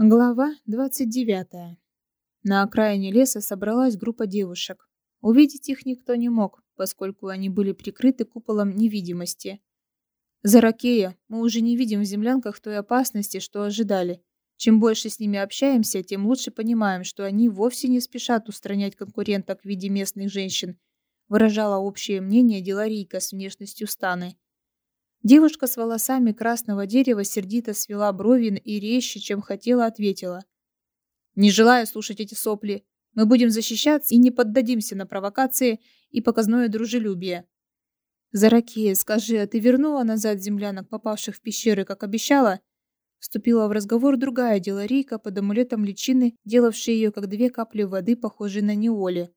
Глава 29. На окраине леса собралась группа девушек. Увидеть их никто не мог, поскольку они были прикрыты куполом невидимости. Заракея, мы уже не видим в землянках той опасности, что ожидали. Чем больше с ними общаемся, тем лучше понимаем, что они вовсе не спешат устранять конкуренток в виде местных женщин, выражала общее мнение Деларийка с внешностью Станы. Девушка с волосами красного дерева сердито свела брови и резче, чем хотела, ответила. «Не желаю слушать эти сопли. Мы будем защищаться и не поддадимся на провокации и показное дружелюбие». «Заракея, скажи, а ты вернула назад землянок, попавших в пещеры, как обещала?» Вступила в разговор другая деларийка под амулетом личины, делавшая ее как две капли воды, похожей на неоли.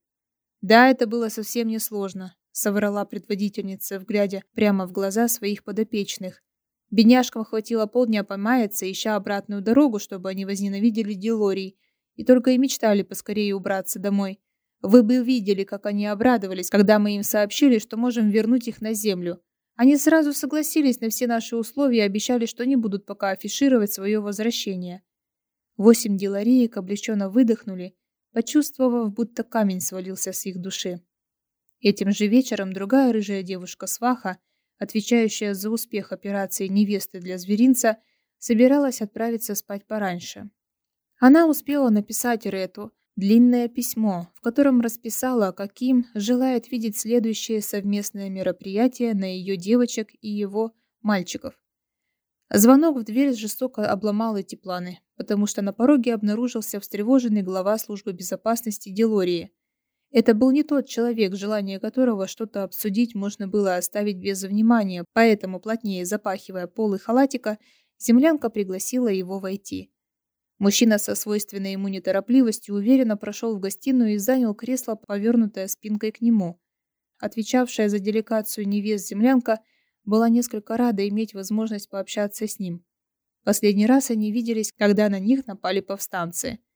Да, это было совсем несложно соврала предводительница, вглядя прямо в глаза своих подопечных. Бедняжкам хватило полдня помаяться, ища обратную дорогу, чтобы они возненавидели Делорий, и только и мечтали поскорее убраться домой. Вы бы видели, как они обрадовались, когда мы им сообщили, что можем вернуть их на землю. Они сразу согласились на все наши условия и обещали, что не будут пока афишировать свое возвращение. Восемь делариек облегченно выдохнули, почувствовав, будто камень свалился с их души. Этим же вечером другая рыжая девушка-сваха, отвечающая за успех операции невесты для зверинца, собиралась отправиться спать пораньше. Она успела написать Рету длинное письмо, в котором расписала, каким желает видеть следующее совместное мероприятие на ее девочек и его мальчиков. Звонок в дверь жестоко обломал эти планы, потому что на пороге обнаружился встревоженный глава службы безопасности Делории – это был не тот человек, желание которого что-то обсудить можно было оставить без внимания, поэтому, плотнее запахивая полы халатика, землянка пригласила его войти. Мужчина со свойственной ему неторопливостью уверенно прошел в гостиную и занял кресло, повернутое спинкой к нему. Отвечавшая за делегацию невест землянка была несколько рада иметь возможность пообщаться с ним. Последний раз они виделись, когда на них напали повстанцы –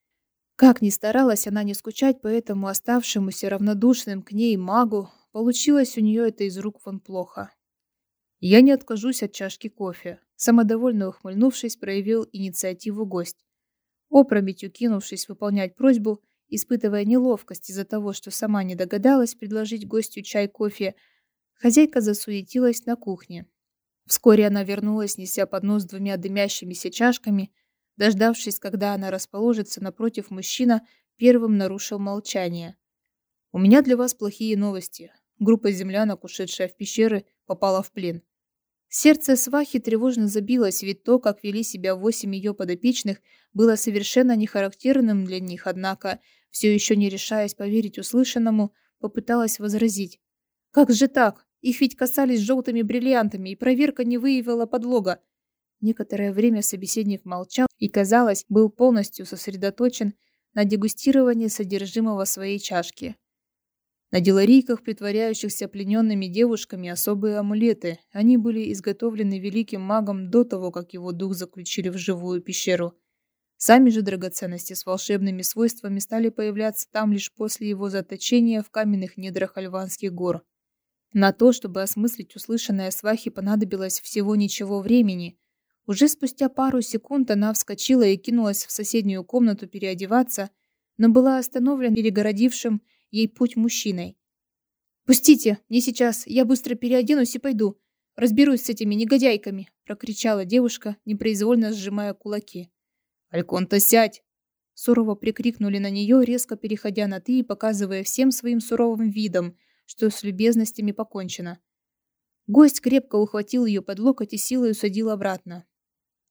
как ни старалась она не скучать по этому оставшемуся равнодушным к ней магу, получилось у нее это из рук вон плохо. «Я не откажусь от чашки кофе», — самодовольно ухмыльнувшись, проявил инициативу гость. Опрометью кинувшись выполнять просьбу, испытывая неловкость из-за того, что сама не догадалась предложить гостю чай-кофе, хозяйка засуетилась на кухне. Вскоре она вернулась, неся поднос с двумя дымящимися чашками — Дождавшись, когда она расположится напротив мужчина, первым нарушил молчание. «У меня для вас плохие новости. Группа землянок, ушедшая в пещеры, попала в плен». Сердце свахи тревожно забилось, ведь то, как вели себя восемь ее подопечных, было совершенно нехарактерным для них, однако, все еще не решаясь поверить услышанному, попыталась возразить. «Как же так? Их ведь касались желтыми бриллиантами, и проверка не выявила подлога. Некоторое время собеседник молчал и, казалось, был полностью сосредоточен на дегустировании содержимого своей чашки. На деларийках, притворяющихся плененными девушками, особые амулеты. Они были изготовлены великим магом до того, как его дух заключили в живую пещеру. Сами же драгоценности с волшебными свойствами стали появляться там лишь после его заточения в каменных недрах Альванских гор. На то, чтобы осмыслить услышанное свахи, понадобилось всего ничего времени – уже спустя пару секунд она вскочила и кинулась в соседнюю комнату переодеваться, но была остановлена перегородившим ей путь мужчиной. «Пустите, не сейчас, я быстро переоденусь и пойду. Разберусь с этими негодяйками!» — прокричала девушка, непроизвольно сжимая кулаки. «Альконта, сядь!» Сурово прикрикнули на нее, резко переходя на «ты» и показывая всем своим суровым видом, что с любезностями покончено. Гость крепко ухватил ее под локоть и силой усадил обратно.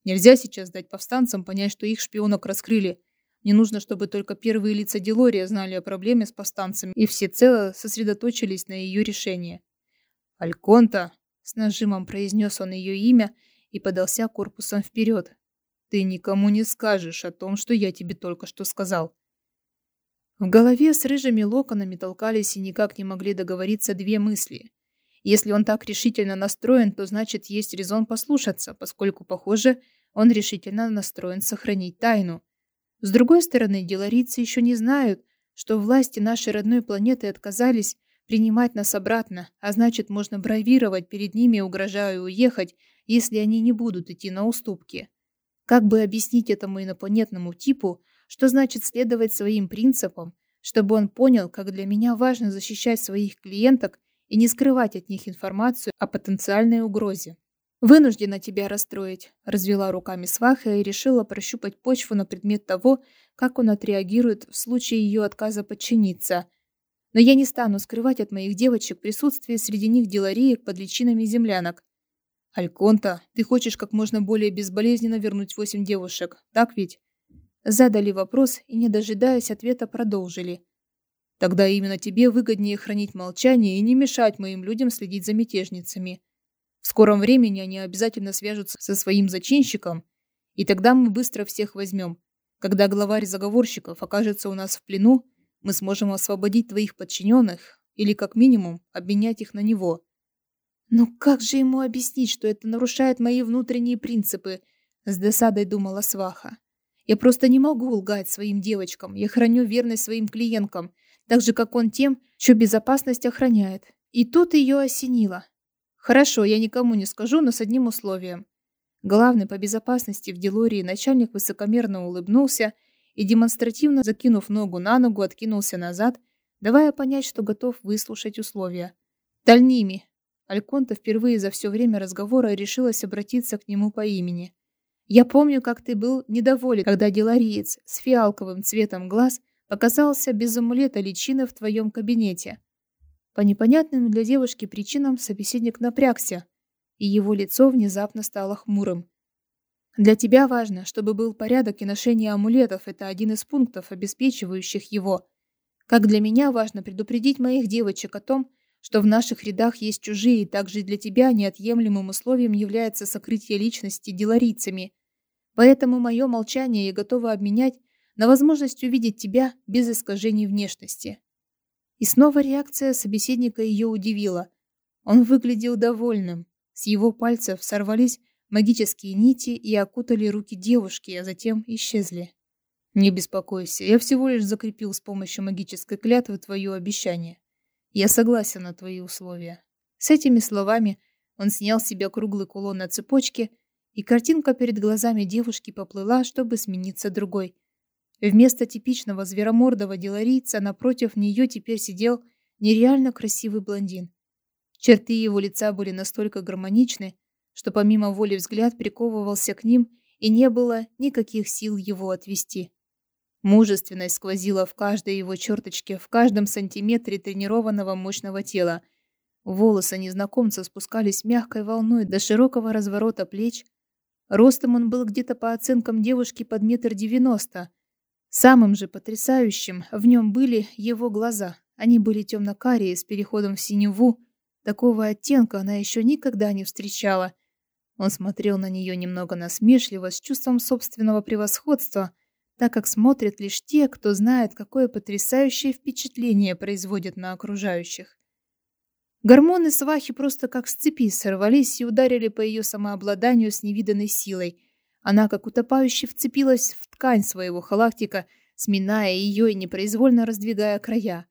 Нельзя сейчас дать повстанцам понять, что их шпионок раскрыли. Мне нужно, чтобы только первые лица Делория знали о проблеме с повстанцами и всецело сосредоточились на ее решении. «Альконта!» — с нажимом произнес он ее имя и подался корпусом вперед. «Ты никому не скажешь о том, что я тебе только что сказал». В голове с рыжими локонами толкались и никак не могли договориться две мысли. Если он так решительно настроен, то значит есть резон послушаться, поскольку, похоже, он решительно настроен сохранить тайну. С другой стороны, деларицы еще не знают, что власти нашей родной планеты отказались принимать нас обратно, а значит, можно бравировать перед ними, угрожая уехать, если они не будут идти на уступки. Как бы объяснить этому инопланетному типу, что значит следовать своим принципам, чтобы он понял, как для меня важно защищать своих клиенток и не скрывать от них информацию о потенциальной угрозе. «Вынуждена тебя расстроить», – развела руками сваха и решила прощупать почву на предмет того, как он отреагирует в случае ее отказа подчиниться. Но я не стану скрывать от моих девочек присутствие среди них делариек под личинами землянок. «Альконта, ты хочешь как можно более безболезненно вернуть восемь девушек, так ведь?» Задали вопрос и, не дожидаясь ответа, продолжили. «Тогда именно тебе выгоднее хранить молчание и не мешать моим людям следить за мятежницами». В скором времени они обязательно свяжутся со своим зачинщиком, и тогда мы быстро всех возьмем. Когда главарь заговорщиков окажется у нас в плену, мы сможем освободить твоих подчиненных или, как минимум, обменять их на него. Но как же ему объяснить, что это нарушает мои внутренние принципы? С досадой думала Сваха. Я просто не могу лгать своим девочкам. Я храню верность своим клиенткам, так же, как он тем, чью безопасность охраняет. И тут ее осенило. Хорошо, я никому не скажу, но с одним условием. Главный по безопасности в Делории начальник высокомерно улыбнулся и, демонстративно закинув ногу на ногу, откинулся назад, давая понять, что готов выслушать условия. «Тальними!» Альконта впервые за все время разговора решилась обратиться к нему по имени. «Я помню, как ты был недоволен, когда делариец с фиалковым цветом глаз показался без амулета личины в твоем кабинете. По непонятным для девушки причинам собеседник напрягся, и его лицо внезапно стало хмурым. Для тебя важно, чтобы был порядок и ношение амулетов – это один из пунктов, обеспечивающих его. Как для меня важно предупредить моих девочек о том, что в наших рядах есть чужие, и также для тебя неотъемлемым условием является сокрытие личности деларийцами. Поэтому мое молчание я готова обменять на возможность увидеть тебя без искажений внешности. И снова реакция собеседника ее удивила. Он выглядел довольным. С его пальцев сорвались магические нити и окутали руки девушки, а затем исчезли. «Не беспокойся, я всего лишь закрепил с помощью магической клятвы твое обещание. Я согласен на твои условия». С этими словами он снял с себя круглый кулон на цепочке, и картинка перед глазами девушки поплыла, чтобы смениться другой. Вместо типичного зверомордого деларийца напротив нее теперь сидел нереально красивый блондин. Черты его лица были настолько гармоничны, что помимо воли взгляд приковывался к ним, и не было никаких сил его отвести. Мужественность сквозила в каждой его черточке, в каждом сантиметре тренированного мощного тела. Волосы незнакомца спускались мягкой волной до широкого разворота плеч. Ростом он был где-то по оценкам девушки под метр девяносто – Самым же потрясающим в нем были его глаза. Они были темно-карие, с переходом в синеву. Такого оттенка она еще никогда не встречала. Он смотрел на нее немного насмешливо, с чувством собственного превосходства, так как смотрят лишь те, кто знает, какое потрясающее впечатление производят на окружающих. Гормоны свахи просто как с цепи сорвались и ударили по ее самообладанию с невиданной силой – она, как утопающий, вцепилась в ткань своего халактика, сминая ее и непроизвольно раздвигая края.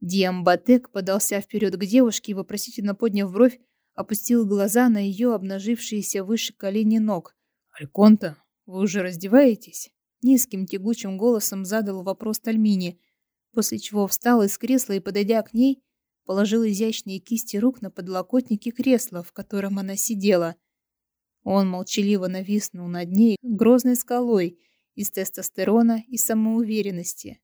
Диамбатек подался вперед к девушке и, вопросительно подняв бровь, опустил глаза на ее обнажившиеся выше колени ног. «Альконта, вы уже раздеваетесь?» Низким тягучим голосом задал вопрос Тальмини, после чего встал из кресла и, подойдя к ней, положил изящные кисти рук на подлокотники кресла, в котором она сидела. Он молчаливо нависнул над ней грозной скалой из тестостерона и самоуверенности.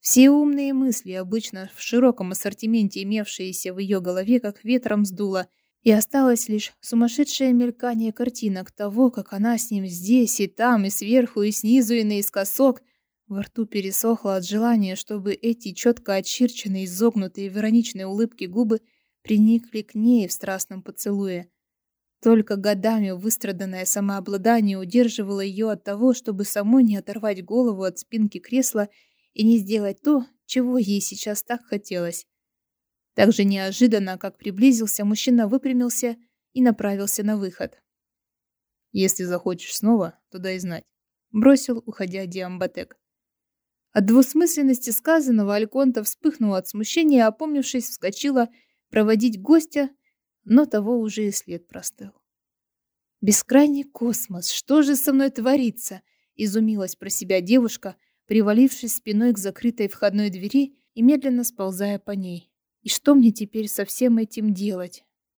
Все умные мысли, обычно в широком ассортименте имевшиеся в ее голове, как ветром сдуло, и осталось лишь сумасшедшее мелькание картинок того, как она с ним здесь и там, и сверху, и снизу, и наискосок. Во рту пересохло от желания, чтобы эти четко очерченные, изогнутые, вероничные улыбки губы приникли к ней в страстном поцелуе. Только годами выстраданное самообладание удерживало ее от того, чтобы самой не оторвать голову от спинки кресла и не сделать то, чего ей сейчас так хотелось. Так же неожиданно, как приблизился, мужчина выпрямился и направился на выход. «Если захочешь снова, то дай знать», — бросил, уходя Диамбатек. От двусмысленности сказанного Альконта вспыхнула от смущения, опомнившись, вскочила проводить гостя но того уже и след простыл. Бескрайний космос, что же со мной творится? Изумилась про себя девушка, привалившись спиной к закрытой входной двери и медленно сползая по ней. И что мне теперь со всем этим делать?